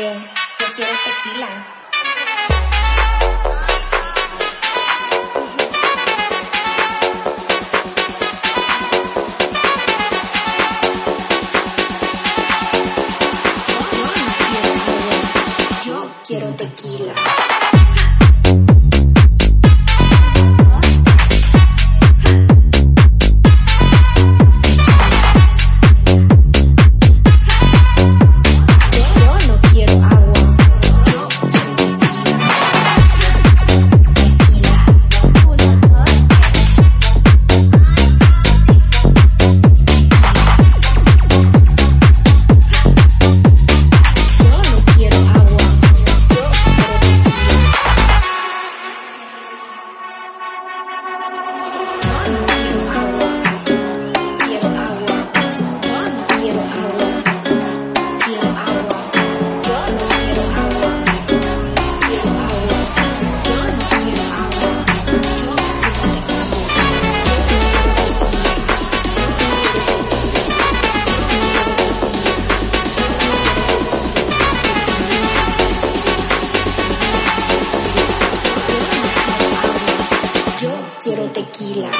Yo quiero tequila. Yo quiero tequila. Quiero tequila.